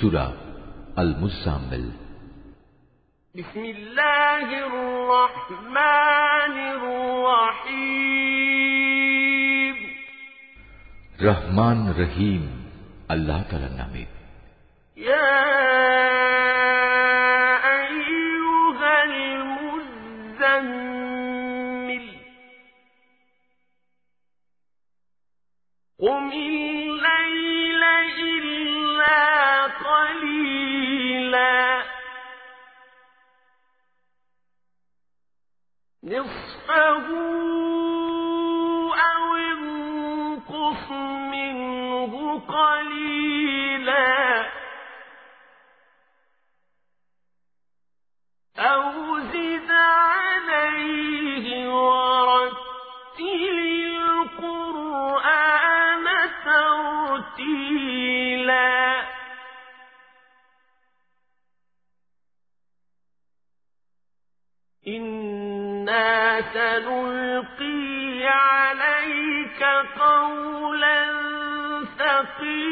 سورة المزمل. بسم الله الرحمن الرحيم. رحمن الرحيم الله تعالى نامی يا أيها المزمل قم عليه ورتل القرآن ترتيلا إنا سنلقي عليك قولا ثقيلا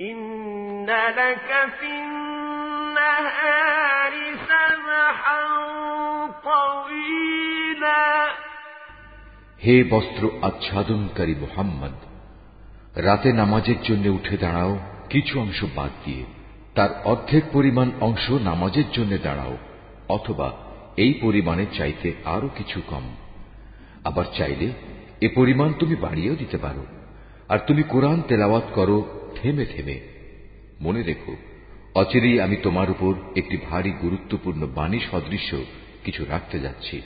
إن لك في النهار سبحا طويلا হে বস্ত্র আচ্ছাদনকারী মোহাম্মদ রাতে নামাজের জন্য উঠে দাঁড়াও কিছু অংশ বাদ দিয়ে তার অর্ধেক পরিমাণ অংশ নামাজের জন্য দাঁড়াও অথবা এই পরিমাণের চাইতে আরও কিছু কম। আবার চাইলে এ পরিমাণ তুমি বাড়িয়েও দিতে পারো। আর তুমি কোরআন তেলাওয়াত করো থেমে থেমে। মনে রেখো, অচিরেই আমি তোমার উপর একটি ভারী গুরুত্বপূর্ণ বাণী সদৃশ্য কিছু রাখতে যাচ্ছি।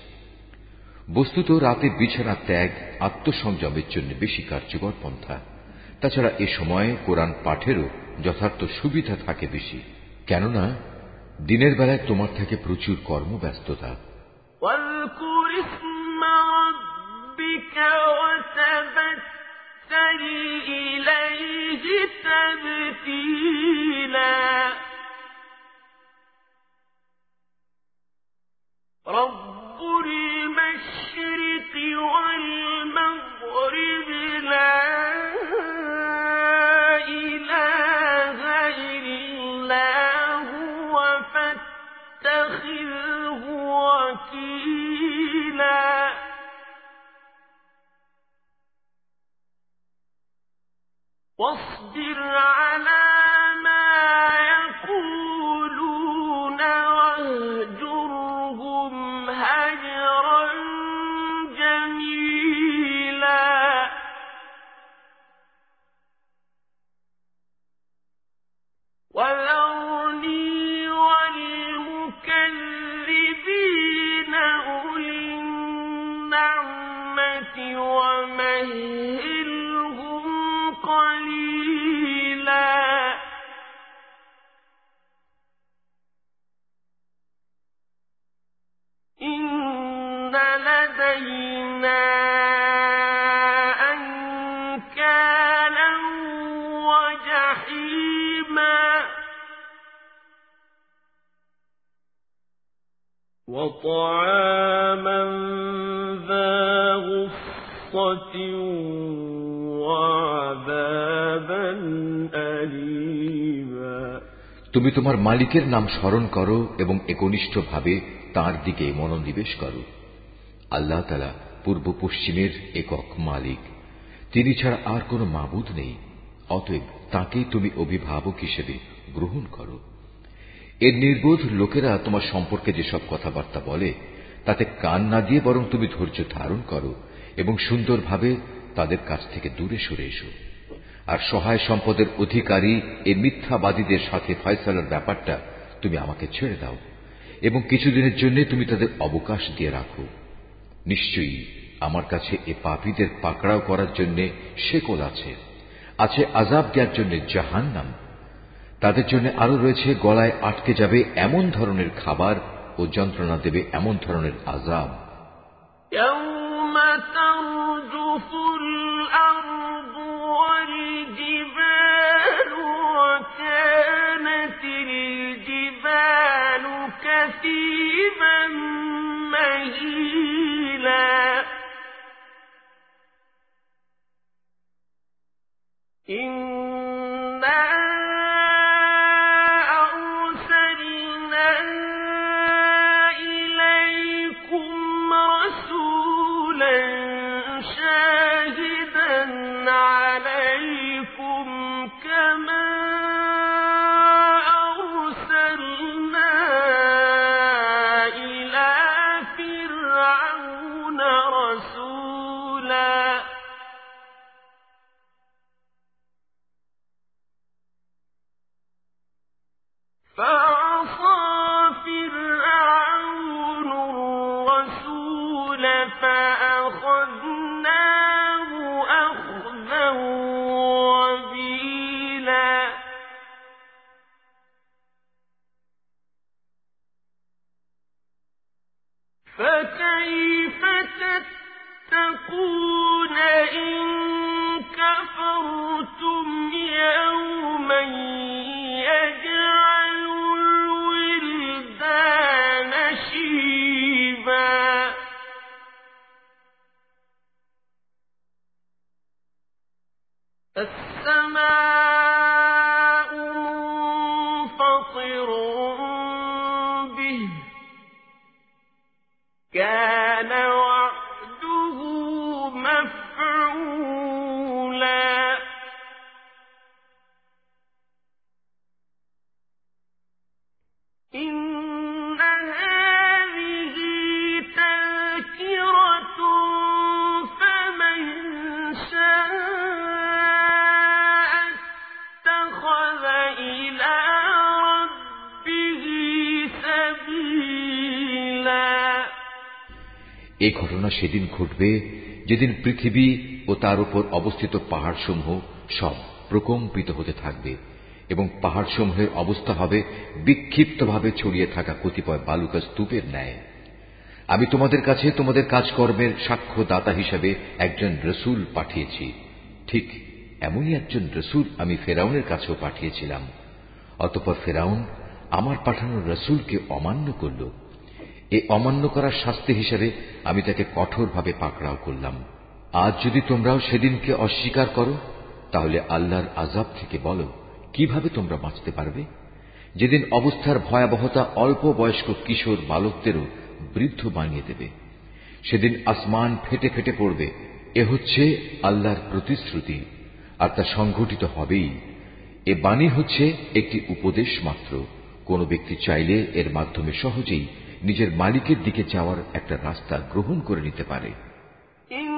বস্তুত রাতে বিছানা ত্যাগ আত্মসংযমের জন্য বেশি কার্যকর পন্থা। তাছাড়া এ সময়ে কোরআন পাঠেরও যথার্থ সুবিধা থাকে বেশি। কেননা দিনের বেলায় তোমার থাকে প্রচুর কর্মব্যস্ততা واذكر اسم ربك وتبتل إليه تبتيلا رب المشرق وطعاما ذا غصة وعذابا أليما তুমি তোমার মালিকের নাম স্মরণ করো এবং একনিষ্ঠভাবে তার দিকে মনোনিবেশ করো আল্লাহ তালা পূর্ব পশ্চিমের একক মালিক তিনি ছাড়া আর কোনো মাবুদ নেই অতএব তাকেই তুমি অভিভাবক হিসেবে গ্রহণ করো এর নির্বোধ লোকেরা তোমার সম্পর্কে যেসব কথাবার্তা বলে, তাতে কান না দিয়ে বরং তুমি ধৈর্য ধারণ করো এবং সুন্দরভাবে তাদের কাছ থেকে দূরে সরে এসো। আর সহায় সম্পদের অধিকারী এ মিথ্যাবাদীদের সাথে ফয়সালার ব্যাপারটা তুমি আমাকে ছেড়ে দাও এবং কিছুদিনের জন্য তুমি তাদের অবকাশ দিয়ে রাখো। নিশ্চয়ই আমার কাছে এ পাপীদের পাকড়াও করার জন্য শেকল আছে আছে আজাব দেওয়ার জন্য জাহান্নাম তাদের জন্য আরো রয়েছে গলায় আটকে যাবে এমন ধরনের খাবার ও যন্ত্রণা দেবে এমন ধরনের আজাব يوم فأ এ ঘটনা সেদিন ঘটবে যেদিন পৃথিবী ও তার উপর অবস্থিত পাহাড়সমূহ সব প্রকম্পিত হতে থাকবে এবং পাহাড়সমূহের অবস্থা হবে বিক্ষিপ্তভাবে ছড়িয়ে থাকা কতিপয় বালুকা স্তূপের ন্যায়। আমি তোমাদের কাছে তোমাদের কাজকর্মের সাক্ষ্যদাতা হিসেবে একজন রসুল পাঠিয়েছি। ঠিক এমনই একজন রসুল আমি ফেরাউনের কাছেও পাঠিয়েছিলাম। অতপর ফেরাউন আমার পাঠানো রসুলকে অমান্য করল। এ অমান্য করার শাস্তি হিসেবে আমি তাকে কঠোরভাবে পাকড়াও করলাম। আজ যদি তোমরাও সেদিনকে অস্বীকার করো, তাহলে আল্লাহর আজাব থেকে বলো, কীভাবে তোমরা বাঁচতে পারবে? যেদিন অবস্থার ভয়াবহতা অল্প বয়স্ক কিশোর বালকদেরও বৃদ্ধ বানিয়ে দেবে। সেদিন আসমান ফেটে ফেটে পড়বে। এ হচ্ছে আল্লাহর প্রতিশ্রুতি, আর তা সংঘটিত হবেই। এ বাণী হচ্ছে একটি উপদেশ মাত্র। কোন ব্যক্তি চাইলে এর মাধ্যমে সহজেই নিজের মালিকের দিকে যাওয়ার একটা রাস্তা গ্রহণ করে নিতে পারে। إن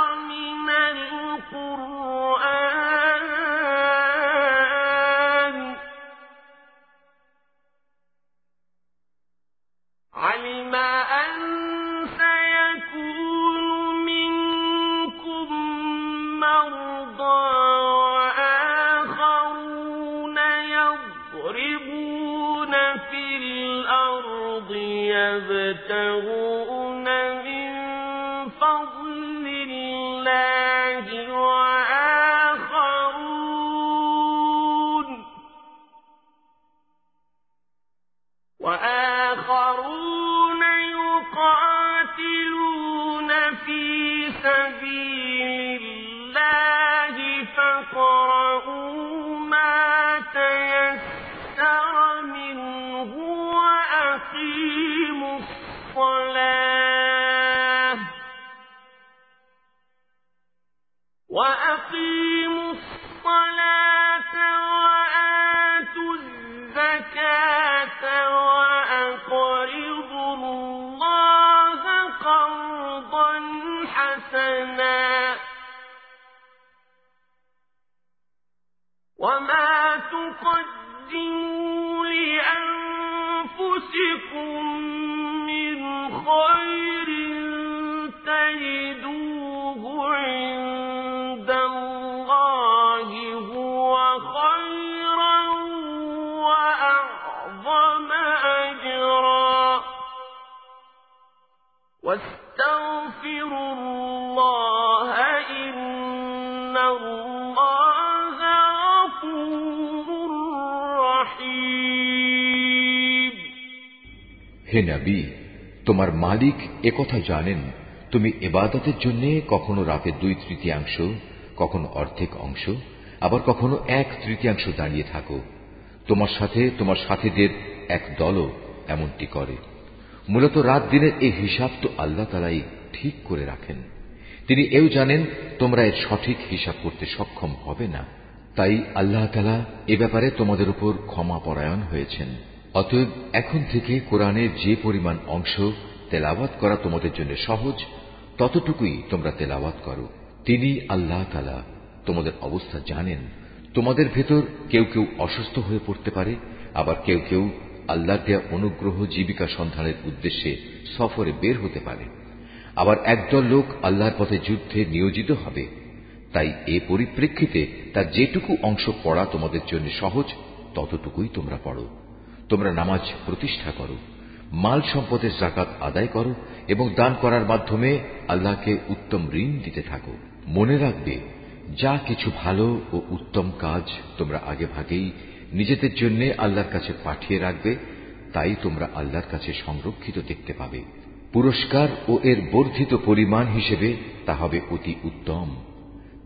تبتغون من فضل الله وآخرون. يقاتلون في سبيل الله فاقرؤوا ما تيسر الصلاة. وأقيموا হে নবী, তোমার মালিক একথা জানেন, তুমি এবাদতের জন্য কখনো রাতের দুই তৃতীয়াংশ, কখনো অর্ধেক অংশ, আবার কখনো এক তৃতীয়াংশ দাঁড়িয়ে থাকো। তোমার সাথে তোমার সাথীদের এক দলও এমনটি করে। মূলত রাত দিনের এই হিসাব তো আল্লাহ তালাই ঠিক করে রাখেন। তিনি এও জানেন, তোমরা এর সঠিক হিসাব করতে সক্ষম হবে না। তাই আল্লাহ তালা এ ব্যাপারে তোমাদের উপর ক্ষমা পরায়ণ হয়েছেন। অতএব এখন থেকে কোরআনের যে পরিমাণ অংশ তেলাওয়াত করা তোমাদের জন্য সহজ, ততটুকুই তোমরা তেলাওয়াত করো। তিনি আল্লাহ তালা তোমাদের অবস্থা জানেন। তোমাদের ভেতর কেউ কেউ অসুস্থ হয়ে পড়তে পারে, আবার কেউ কেউ আল্লাহর দেয়া অনুগ্রহ জীবিকা সন্ধানের উদ্দেশ্যে সফরে বের হতে পারে। আবার একদল লোক আল্লাহর পথে যুদ্ধে নিয়োজিত হবে। তাই এ পরিপ্রেক্ষিতে তার যেটুকু অংশ পড়া তোমাদের জন্য সহজ, ততটুকুই তোমরা পড়ো। তোমরা নামাজ প্রতিষ্ঠা করো, মাল সম্পদের জাকাত আদায় করো এবং দান করার মাধ্যমে আল্লাহকে উত্তম ঋণ দিতে থাকো। মনে রাখবে, যা কিছু ভালো ও উত্তম কাজ তোমরা আগে ভাগেই নিজেদের জন্য আল্লাহর কাছে পাঠিয়ে রাখবে, তাই তোমরা আল্লাহর কাছে সংরক্ষিত দেখতে পাবে। পুরস্কার ও এর বর্ধিত পরিমাণ হিসেবে তা হবে অতি উত্তম।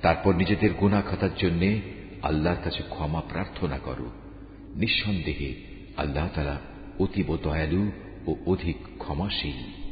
তারপর নিজেদের গুণা খাতার জন্য আল্লাহর কাছে ক্ষমা প্রার্থনা করো। নিঃসন্দেহে আল্লাহ তালা অতীব দয়ালু ও অধিক ক্ষমাশীল।